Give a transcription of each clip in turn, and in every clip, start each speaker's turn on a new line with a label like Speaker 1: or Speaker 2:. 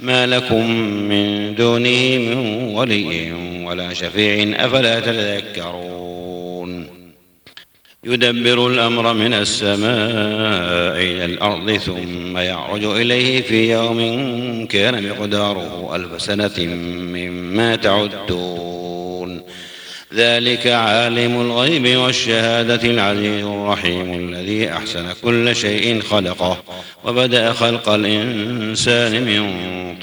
Speaker 1: ما لكم من دونه من ولي ولا شفيع أفلا تذكرون. يدبر الأمر من السماء إلى الأرض ثم يعرج إليه في يوم كان مقداره ألف سنة مما تعدون. ذلك عالم الغيب والشهادة العزيز الرحيم الذي أحسن كل شيء خلقه وبدأ خلق الإنسان من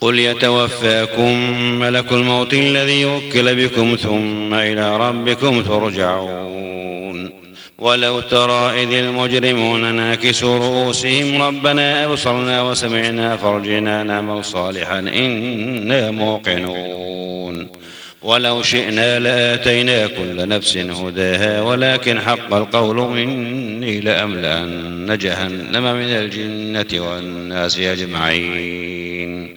Speaker 1: قل يتوفاكم ملك الموت الذي وكل بكم ثم إلى ربكم ترجعون. ولو ترى إذ المجرمون ناكسوا رؤوسهم ربنا أبصرنا وسمعنا فرجنا نعمل صالحا إنا موقنون. ولو شئنا لآتينا كل نفس هداها ولكن حق القول مني لأملأن جهنم من الجنة والناس أجمعين.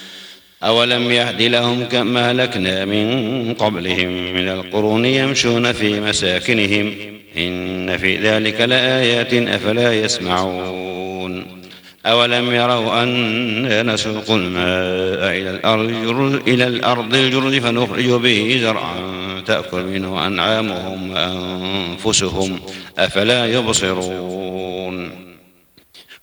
Speaker 1: أولم يهد لهم كما أهلكنا من قبلهم من القرون يمشون في مساكنهم إن في ذلك لآيات أفلا يسمعون أولم يروا أنا نسوق الماء إلى الأرض إلى الأرض الجرد فنخرج به زرعا تأكل منه أنعامهم وأنفسهم أفلا يبصرون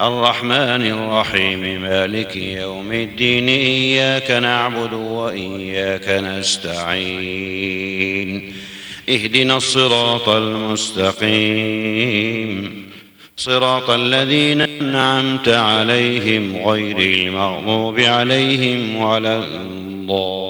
Speaker 1: الرحمن الرحيم مالك يوم الدين إياك نعبد وإياك نستعين. اهدنا الصراط المستقيم صراط الذين أنعمت عليهم غير المغضوب عليهم ولا الضالين.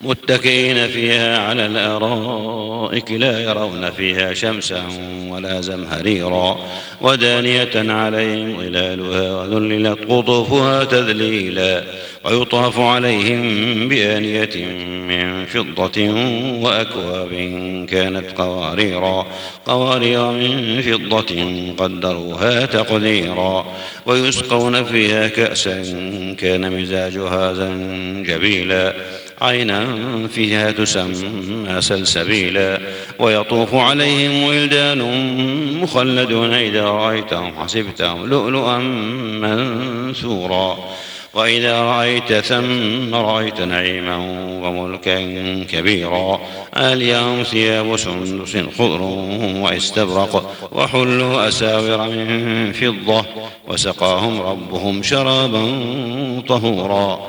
Speaker 1: متكئين فيها على الأرائك لا يرون فيها شمسا ولا زمهريرا ودانية عليهم ظلالها وذللت قطوفها تذليلا ويطاف عليهم بآنية من فضة وأكواب كانت قواريرا قوارير من فضة قدروها تقديرا ويسقون فيها كاسا كان مزاجها زنجبيلا. عينا فيها تسمى سلسبيلا ويطوف عليهم ولدان مخلدون إذا رأيتهم حسبتهم لؤلؤا منثورا. وإذا رأيت ثم رأيت نعيما وملكا كبيرا. اليوم ثياب سندس خضر واستبرق وحلوا أساور من فضة وسقاهم ربهم شرابا طهورا.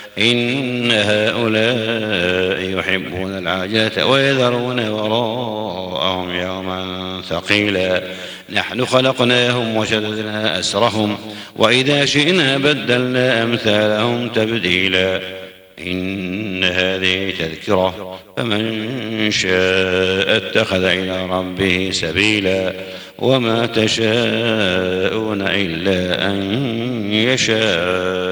Speaker 1: إن هؤلاء يحبون العاجلة ويذرون وراءهم يوما ثقيلا. نحن خلقناهم وشددنا أسرهم وإذا شئنا بدلنا أمثالهم تبديلا. إن هذه تذكرة فمن شاء اتخذ إلى ربه سبيلا. وما تشاءون إلا أن يشاء.